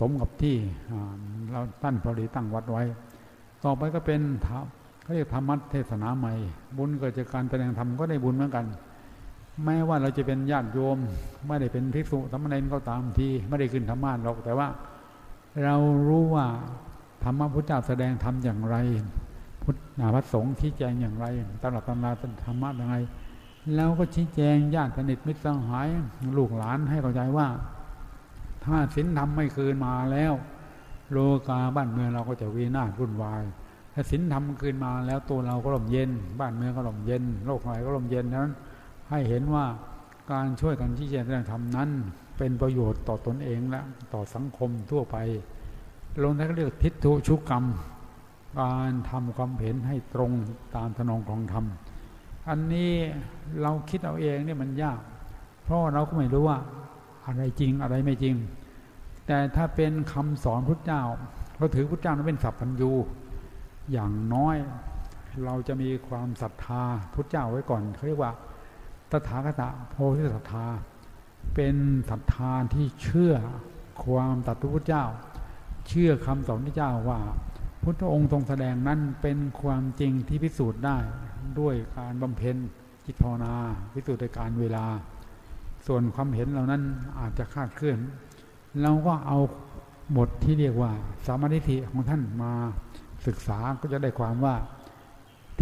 สมกับที่เราตั้นพอดีตั้งวัดไว้ ต่อไปก็เป็นเขาเรียกธรรมะเทศนาใหม่ บุญเกิดจากการแสดงธรรมก็ได้บุญเหมือนกัน แม้ว่าเราจะเป็นญาติโยม ไม่ได้เป็นภิกษุสมเณรก็ตามทีไม่ได้ขึ้นธรรมะหรอกแต่ว่า เรารู้ว่าธรรมะพุทธเจ้าแสดงธรรมอย่างไร พุทธนาพระสงฆ์ชี้แจงอย่างไรตำรับตำราธรรมะอย่างไรแล้วก็ชี้แจงญาติสนิทมิตรสหายลูกหลานให้เข้าใจว่า ถ้าศีลธรรมไม่คืนมาแล้ว โลกาบ้านเมืองเราก็จะวีนาศวุ่นวายถ้าศีลธรรมคืนมาแล้วตัวเราก็ร่มเย็น บ้านเมืองก็ร่มเย็น โลกไหนก็ร่มเย็นนั้น ให้เห็นว่าการช่วยกันที่จะแสดงธรรมนั้น เป็นประโยชน์ต่อตนเองและต่อสังคมทั่วไป ลงท้ายเรียกทิฏฐุชุกกรรม การทำความเห็นให้ตรงตามทนองของธรรมอันนี้เราคิดเอาเองนี่มันยาก เพราะเราก็ไม่รู้ว่าอะไรจริงอะไรไม่จริง แต่ถ้าเป็นคำสอนพุทธเจ้าเราถือพุทธเจ้านั้นเป็นสัพพัญญูอย่างน้อย เราจะมีความศรัทธาพุทธเจ้าไว้ก่อนเขาเรียกว่าตถาคตโพธิศรัทธา เป็นศรัทธาที่เชื่อความตัดพุทธเจ้า เชื่อคำสอนพระเจ้าว่าพุทธองค์ทรงแสดงนั้นเป็นความจริงที่พิสูจน์ได้ด้วยการบำเพ็ญจิตภาวนาพิสูจน์ในการเวลา ส่วนความเห็นเหล่านั้นอาจจะคาดเคลื่อน เราก็เอาบทที่เรียกว่า สามาธิของท่านมาศึกษาก็จะได้ความว่า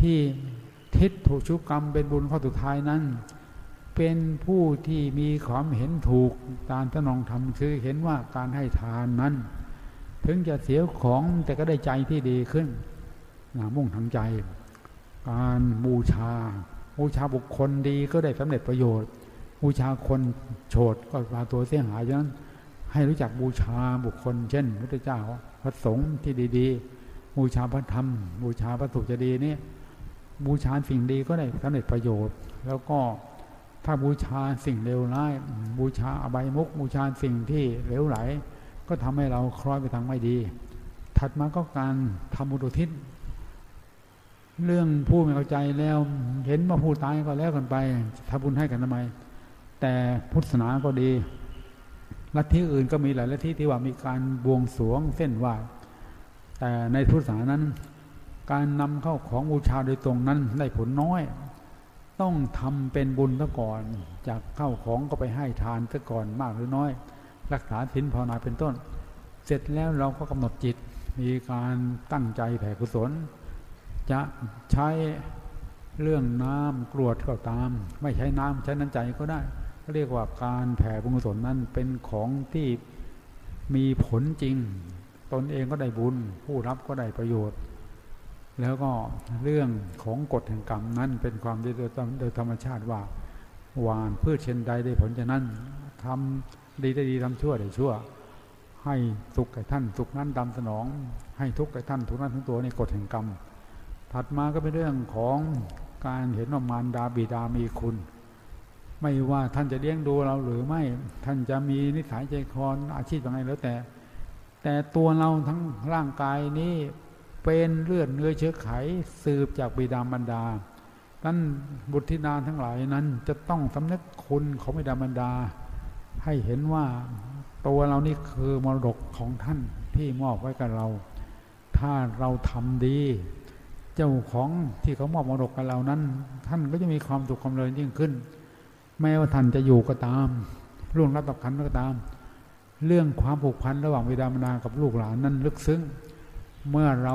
ที่ทิฏฐุชุกรรมเป็นบุญข้อสุดท้ายนั้น เป็นผู้ที่มีความเห็นถูกตามทนองธรรมคือเห็นว่าการให้ทานนั้น ถึงจะเสียของแต่ก็ได้ใจที่ดีขึ้นนะมุ่งทางใจ การบูชา บูชาบุคคลดีก็ได้สำเร็จประโยชน์ บูชาคนโฉดก็ปาตัวเสียหายฉะนั้น ให้รู้จักบูชาบุคคล เช่นพระเจ้าพระสงฆ์ที่ดีๆ บูชาพระธรรม บูชาพระสุจดีนี่บูชาสิ่งดีก็ได้สำเร็จประโยชน์ แล้วก็ถ้าบูชาสิ่งเลวร้าย บูชาอบายมุกบูชาสิ่งที่เลวไหล ก็ทำให้เราคล้อยไปทางไม่ดี ถัดมาก็การทำบุญทิศ เรื่องผู้ไม่เข้าใจแล้ว เห็นว่าผู้ตายก็แล้วกันไปทำบุญให้กันทำไม แต่พุทธศาสนาก็ดี ลัทธิอื่นก็มีหลายลัทธิที่ว่ามีการบวงสรวงเส้นไหว้แต่ในพุทธศาสนานั้น การนำเข้าของบูชาโดยตรงนั้นได้ผลน้อย ต้องทำเป็นบุญซะก่อน จากเข้าของก็ไปให้ทานซะก่อนมากหรือน้อย รักษาศีลภาวนาเป็นต้น เสร็จแล้วเราก็กำหนดจิต มีการตั้งใจแผ่กุศล จะใช้เรื่องน้ำกรวดก็ตาม ไม่ใช้น้ำใช้น้ำใจก็ได้ เรียกว่าการแผ่บุญกุศลนั้นเป็นของที่มีผลจริง ตนเองก็ได้บุญ ผู้รับก็ได้ประโยชน์ แล้วก็เรื่องของกฎแห่งกรรมนั้นเป็นความดีโดยธรรมชาติว่าหวานพืชเช่นใดได้ผลจะนั้นทำดีได้ดีทำชั่วได้ชั่ว ให้สุขแก่ท่านสุขนั้นดำสนอง ให้ทุกข์แก่ท่านทุกนั้นทั้งตัวในกฎแห่งกรรม ถัดมาก็เป็นเรื่องของการเห็นว่ามารดาบิดามีคุณ ไม่ว่าท่านจะเลี้ยงดูเราหรือไม่ท่านจะมีนิสัยใจคอนอาชีพยังไงแล้วแต่ แต่ตัวเราทั้งร่างกายนี้เป็นเลือดเนื้อเชื้อไขสืบจากบิดามารดาท่านบุตรธิดาทั้งหลายนั้นจะต้องสำนึกคุณของบิดามารดา ให้เห็นว่าตัวเรานี่คือมรดกของท่านที่มอบไว้กับเรา ถ้าเราทำดี เจ้าของที่เขามอบมรดกกับเรานั้น ท่านก็จะมีความสุขความเจริญยิ่งขึ้น แม้ว่าท่านจะอยู่ก็ตามร่วงรับตับขันก็ตาม เรื่องความผูกพันระหว่างวิดามนากับลูกหลานนั้นลึกซึ้งเมื่อเรา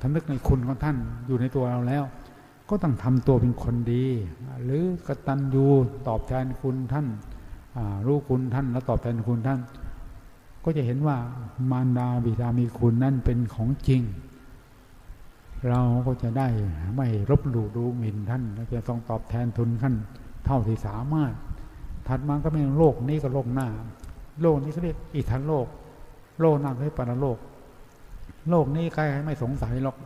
ทำนึกในคุณของท่านอยู่ในตัวเราแล้ว ก็ต้องทำตัวเป็นคนดี หรือกตัญญูตอบแทนคุณท่านรู้คุณท่านแล้วตอบแทนคุณท่าน ก็จะเห็นว่ามารดาบิดามีคุณนั่นเป็นของจริง เราก็จะได้ไม่รบหลู่ดูหมิ่นท่านและจะต้องตอบแทนทุนท่าน เท่าที่สามารถ ถัดมาก็เป็นโลกนี้ก็โลกหน้า โลกนี้เขาเรียกอิทันโลก โลกหน้าคือปรโลก โลกนี้ใครไม่สงสัยหรอก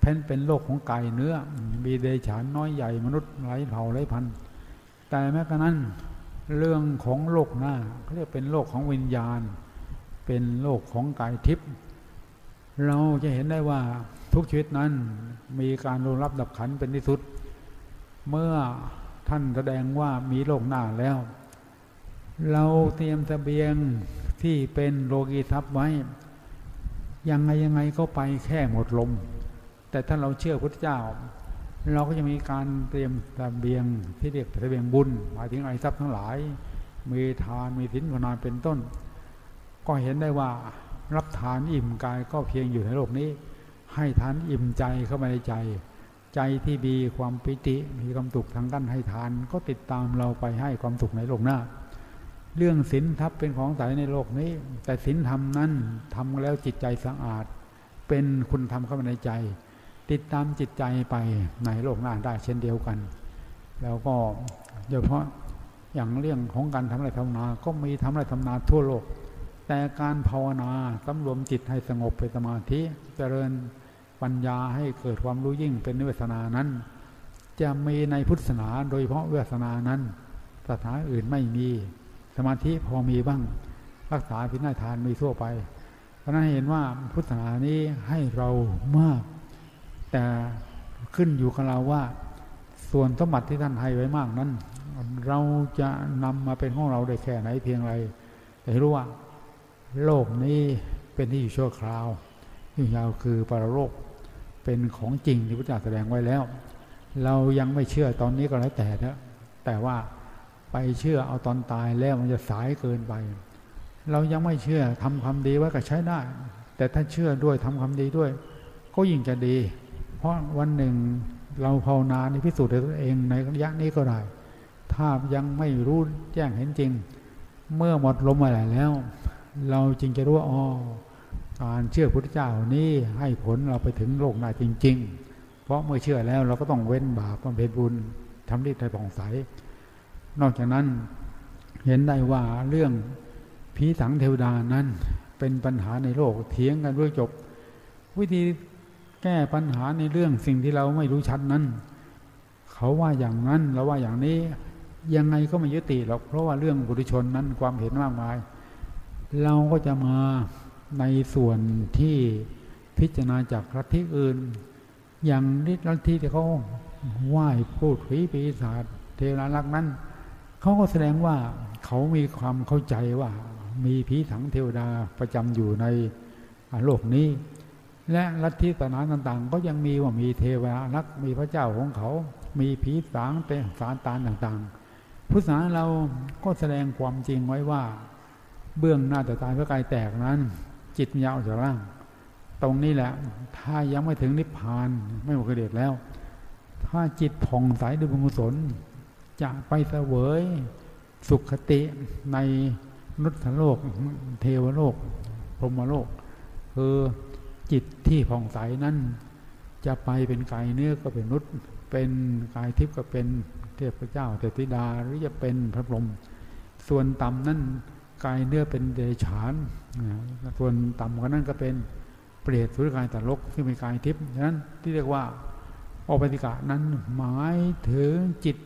เพนเป็นโลกของกายเนื้อ มีเดชานน้อยใหญ่มนุษย์หลายเผ่าหลายพัน แต่แม้กระนั้นเรื่องของโลกหน้าเขาเรียกเป็นโลกของวิญญาณ เป็นโลกของกายทิพย์เราจะเห็นได้ว่าทุกชีวิตนั้นมีการรูรับดับขันเป็นที่สุด เมื่อ ท่านแสดงว่ามีโลกหน้าแล้ว เราเตรียมสเสบียงที่เป็นโลกีทรัพย์ไว้ ยังไงยังไงก็ไปแค่หมดลม แต่ถ้าเราเชื่อพระเจ้า เราก็จะมีการเตรียมสเสบียงที่เรียกสเสบียงบุญ หมายถึงไอ้ทรัพย์ทั้งหลาย มีทานมีสินพนาเป็นต้น ก็เห็นได้ว่ารับทานอิ่มกายก็เพียงอยู่ในโลกนี้ ให้ทานอิ่มใจเข้ามาในใจ ใจที่ดีความปิติมีความสุขทางด้านให้ทาน ก็ติดตามเราไปให้ความสุขในโลกหน้า เรื่องศีลทับเป็นของใสในโลกนี้ แต่ศีลธรรมนั้นทำแล้วจิตใจสะอาด เป็นคุณธรรมเข้ามาในใจ ติดตามจิตใจไปในโลกหน้าได้เช่นเดียวกัน แล้วก็โดยเฉพาะอย่างเรื่องของการทำอะไรทำนา ก็มีทำอะไรทำนาทั่วโลก แต่การภาวนาสำรวมจิตให้สงบเป็นสมาธิเจริญ ปัญญาให้เกิดความรู้ยิ่งเป็นเวทนานั้น จะมีในพุทธศาสนาโดยเฉพาะเวทนานั้นสถานอื่นไม่มี สมาธิพอมีบ้าง รักษาพินาทานมีทั่วไป เพราะนั้นเห็นว่าพุทธศาสนานี้ให้เรามาก แต่ขึ้นอยู่กับเราว่า ส่วนสมบัติที่ท่านให้ไว้มากนั้น เราจะนำมาเป็นของเราได้แค่ไหนเพียงไรแต่รู้ว่า โลกนี้เป็นที่อยู่ชั่วคราวที่ยาวคือปรโลก เป็นของจริงที่พระเจ้าแสดงไว้แล้ว เรายังไม่เชื่อตอนนี้ก็แล้วแต่นะแต่ว่าไปเชื่อเอาตอนตายแล้วมันจะสายเกินไป เรายังไม่เชื่อทำความดีไว้ก็ใช้ได้ แต่ถ้าเชื่อด้วยทำความดีด้วย ก็ยิ่งจะดี เพราะวันหนึ่งเราภาวนาในพิสูจน์ตัวเองในระยะนี้ก็ได้ ถ้ายังไม่รู้แจ้งเห็นจริง เมื่อหมดลมอะไรแล้ว เราจึงจะรู้ว่าอ๋อ การเชื่อพระพุทธเจ้านี้ให้ผลเราไปถึงโลกหน้าจริง ๆ เพราะเมื่อเชื่อแล้วเราก็ต้องเว้นบาปบำเพ็ญบุญทำดีใจผ่องใส นอกจากนั้นเห็นได้ว่าเรื่องผีสังเทวดานั้นเป็นปัญหาในโลกเถียงกันด้วยจบ วิธีแก้ปัญหาในเรื่องสิ่งที่เราไม่รู้ชัดนั้น เขาว่าอย่างนั้นเราว่าอย่างนี้ยังไงก็ไม่ยุติหรอกเพราะว่าเรื่องบุตรชนนั้นความเห็นมากมาย เราก็จะมา ในส่วนที่พิจารณาจากรัฐที่อื่น อย่างนิรัฐที่เขาไหว้พูดผีปีศาจเทวรักษ์นั้นเขาก็แสดงว่าเขามีความเข้าใจว่า มีผีถังเทวดาประจำอยู่ในโลกนี้ และลัทธิศาสนาต่างๆ ก็ยังมีว่ามีเทวดานักมีพระเจ้าของเขา มีผีสางเป็นสารตานต่างๆ พุทธศาสนาเราก็แสดงความจริงไว้ว่า เบื้องหน้าแต่ตายพระกายแตกนั้น จิตยาวจากร่าง ตรงนี้แหละ ถ้ายังไม่ถึงนิพพานไม่หมดกิเลสแล้ว ถ้าจิตผ่องใสด้วยบุญกุศลจะไปเสวยสุขติในนุสโลก เทวโลก พรหมโลก คือจิตที่ผ่องใสนั้น จะไปเป็นกายเนื้อก็เป็นนุษเป็นกายทิพย์ก็เป็นเทพเจ้าเทพธิดาหรือจะเป็นพระพรหมส่วนต่ำนั้น กายเนื้อเป็นเดชานส่วนต่ำกว่านั้นก็เป็นเปรตสุรกายตลกซึ่งเป็นกายทิพย์ฉะนั้นที่เรียกว่าอปติกะนั้นหมายถึงจิต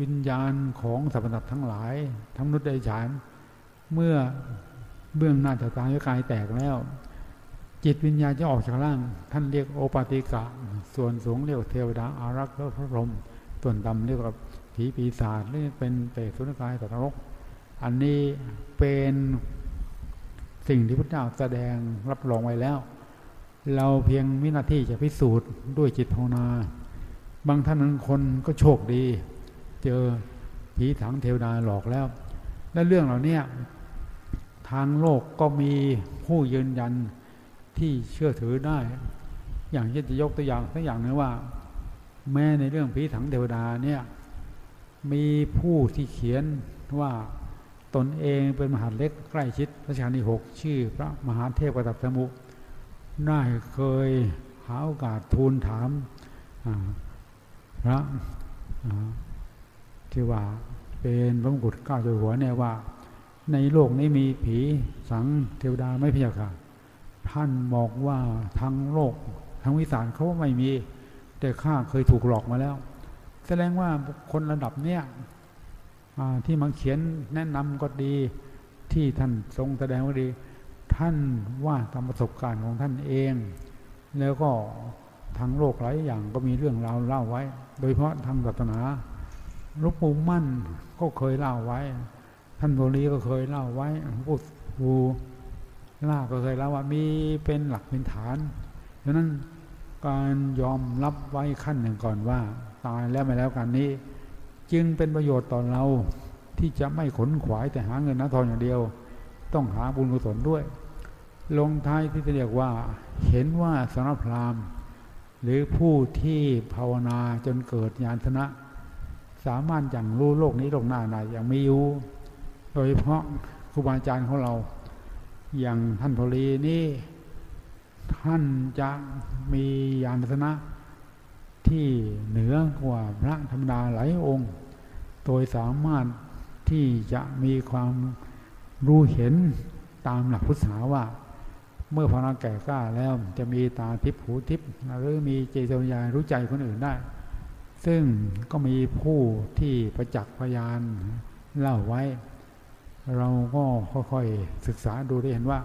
วิญญาณของสรรพสัตว์ทั้งหลาย ทั้งนุษย์ได้ฉาน เมื่อเบื้องหน้าจะตายกายแตกแล้ว จิตวิญญาณจะออกจากร่าง ท่านเรียกโอปติกะ ส่วนสูงเรียกเทวดาอารักษ์และพระพรหมส่วนต่ำเรียกว่าผีปีศาจหรือเป็นเปรตสุนกายสัตว์นรก อันนี้เป็นสิ่งที่พระเจ้าแสดงรับรองไว้แล้ว เราเพียงวินาทีจะพิสูจน์ด้วยจิตภาวนา บางท่านบางคนก็โชคดี เจอผีถังเทวดาหลอกแล้ว และเรื่องเหล่านี้ทางโลกก็มีผู้ยืนยันที่เชื่อถือได้ อย่างเช่นจะยกตัวอย่างสักอย่างนึงว่า แม้ในเรื่องผีถังเทวดาเนี่ยมีผู้ที่เขียนว่า ตนเองเป็นมหาเล็กใกล้ชิดรัชกาลที่หกชื่อพระมหาเทพกตับสมุได้เคยหาโอกาสทูลถามพระที่ว่าเป็นพระมกุฎก้าวจหัวเนี่ยว่า ในโลกนี้มีผีสังเทวดาไม่เพียงค่ะท่านบอกว่าทั้งโลกทั้งวิสารเขาไม่มี แต่ข้าเคยถูกหลอกมาแล้ว แสดงว่าคนระดับเนี้ย ที่มาเขียนแนะนำก็ดี ที่ท่านทรงแสดงว่าดี ท่านว่าตามประสบการณ์ของท่านเอง แล้วก็ทางโลกหลายอย่างก็มีเรื่องราวเล่าไว้ โดยเฉพาะทางศาสนาลูกปู่มั่นก็เคยเล่าไว้ ท่านโบรีก็เคยเล่าไว้พูดปูล่าก็เคยเล่าว่ามีเป็นหลักเป็นฐานดังนั้นการยอมรับไว้ขั้นหนึ่งก่อนว่า ตายแล้วไม่แล้วกันนี้ จึงเป็นประโยชน์ต่อเราที่จะไม่ขนขวายแต่หาเงินน้ทองอย่างเดียว ต้องหาบุญกุศลด้วย ลงท้ายที่จะเรียกว่า เห็นว่าสารพรามหรือผู้ที่ภาวนาจนเกิดญาณธนะ สามารถอย่างรู้โลกนี้โลกหน้าได้อย่างมีอยู่โดยเฉพาะครูบาอาจารย์ของเรา อย่างท่านพลีนี่ท่านจะมียานทัศนะ ที่เหนือกว่าพระธรรมดาหลายองค์ โดยสามารถที่จะมีความรู้เห็นตามหลักพุทธศาสาว่า เมื่อพระนาแก่กล้าแล้วจะมีตาทิพหูทิพหรือมีเจตวิญญาณรู้ใจคนอื่นได้ ซึ่งก็มีผู้ที่ประจักษ์พยานเล่าไว้ เราก็ค่อยๆศึกษาดูได้เห็นว่า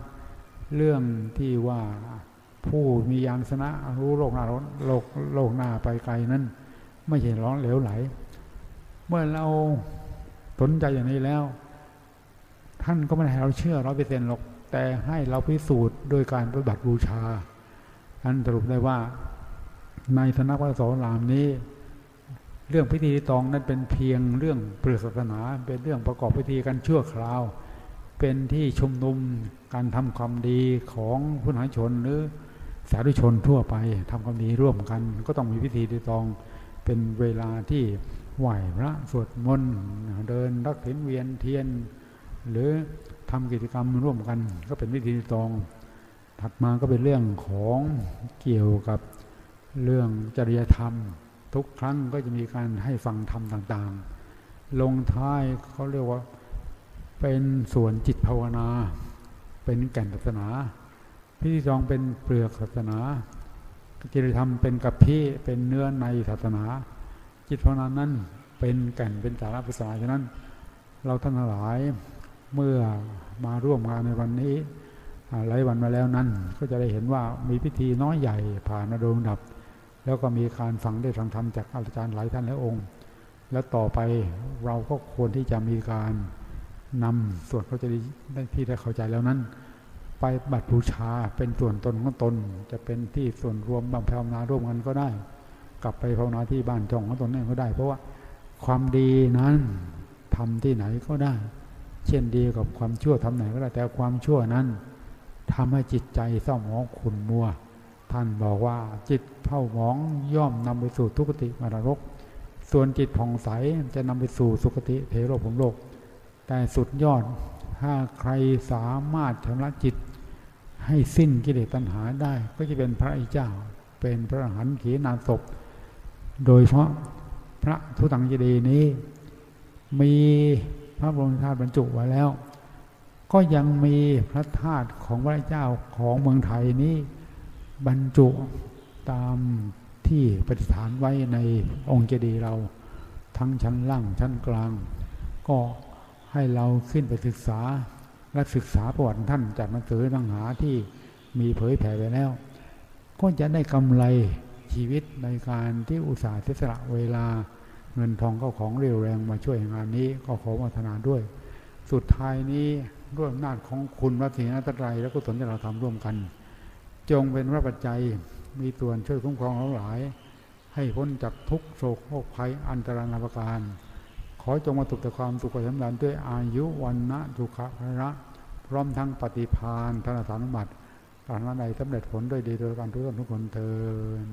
เรื่องที่ว่า ผู้มียานสนะรู้โลกหน้าโลกโลกหน้าไปไกลนั้นไม่ใช่ร้อนเหลวไหล เมื่อเราสนใจอย่างนี้แล้ว ท่านก็ไม่ให้เราเชื่อร้อยเปอร์เซ็นต์หรอกแต่ให้เราพิสูจน์โดยการปฏิบัติบูชาท่านสรุปได้ว่าในสนักพระสรามนี้ เรื่องพิธีตองนั้นเป็นเพียงเรื่องเปลือกศาสนา เป็นเรื่องประกอบพิธีกันชั่วคราว เป็นที่ชุมนุมการทำความดีของผู้หาชนหรือ สาธุชนทั่วไปทำความดีร่วมกัน ก็ต้องมีพิธีตีตองเป็นเวลาที่ไหวพระสวดมนต์เดินรักเห็นเวียนเทียน หรือทำกิจกรรมร่วมกัน ก็เป็นพิธีตอง ถัดมาก็เป็นเรื่องของเกี่ยวกับเรื่องจริยธรรม ทุกครั้งก็จะมีการให้ฟังธรรมต่างๆ ลงท้ายเขาเรียกว่าเป็นส่วนจิตภาวนา เป็นแก่นศาสนา พิธีสองเป็นเปลือกศาสนาจิตธรรมเป็นกับพี่เป็นเนื้อในศาสนา จิตภาวนานั้นเป็นแก่นเป็นสาระศาสนาฉะนั้น เราท่านหลายเมื่อมาร่วมงานในวันนี้หลายวันมาแล้วนั้น ก็จะได้เห็นว่ามีพิธีน้อยใหญ่ผ่านมาโดยดับ แล้วก็มีการฟังได้ฟังธรรมจากอาจารย์หลายท่านและองค์ แล้วต่อไปเราก็ควรที่จะมีการนำส่วนเขาจะได้ที่ได้เข้าใจแล้วนั้น ไปบัตรบูชาเป็นส่วนตนของตน จะเป็นที่ส่วนรวมบำเพ็ญภาวนาร่วมกันก็ได้ กลับไปภาวนาที่บ้านจองของตนนั่นก็ได้ เพราะว่าความดีนั้นทำที่ไหนก็ได้ เช่นดีกับความชั่วทำไหนก็ได้แต่ความชั่วนั้นทำให้จิตใจเศร้าหมองขุ่นมัว ท่านบอกว่าจิตเผาหมองย่อมนำไปสู่ทุกติมรรก ส่วนจิตผ่องใสจะนำไปสู่สุคติเทโรภมโลก แต่สุดยอดถ้าใครสามารถชำระจิต ให้สิ้นกิเลสตัณหาได้ก็จะเป็นพระอิเจ้า เป็นพระหันขีนาศพโดยเพราะพระทุตังเจดีนี้ มีพระบรมธาตุบรรจุไว้แล้ว ก็ยังมีพระธาตุของพระเจ้าของเมืองไทยนี้ บรรจุตามที่ปฏิฐานไว้ในองค์เจดีย์เราทั้งชั้นล่างชั้นกลาง ก็ให้เราขึ้นไปศึกษา และศึกษาประวัติท่านจากหนังสือตังหาที่มีเผยแผ่ไปแล้ว ก็จะได้กำไรชีวิตในการที่อุตสาห์เสียสละเวลาเงินทองเข้าของเรียวแรงมาช่วยงานนี้ก็ขอวัฒนาด้วย สุดท้ายนี้ด้วยอำนาจของคุณวัฒนตรัยและกุศลที่เราทำร่วมกัน จงเป็นพระปัจจัยมีส่วนช่วยคุ้มครองเราหลาย ให้พ้นจากทุกโศกโรคภัยอันตรายนาประการ ขอจงมาตุกแต่ความสุขสำราญด้วยอายุวันนะทุขะพระพร้อมทั้งปฏิพานธนสารบัติการวันใดสำเร็จผลด้วยดีโดยการทุกคนทุกคนเทิน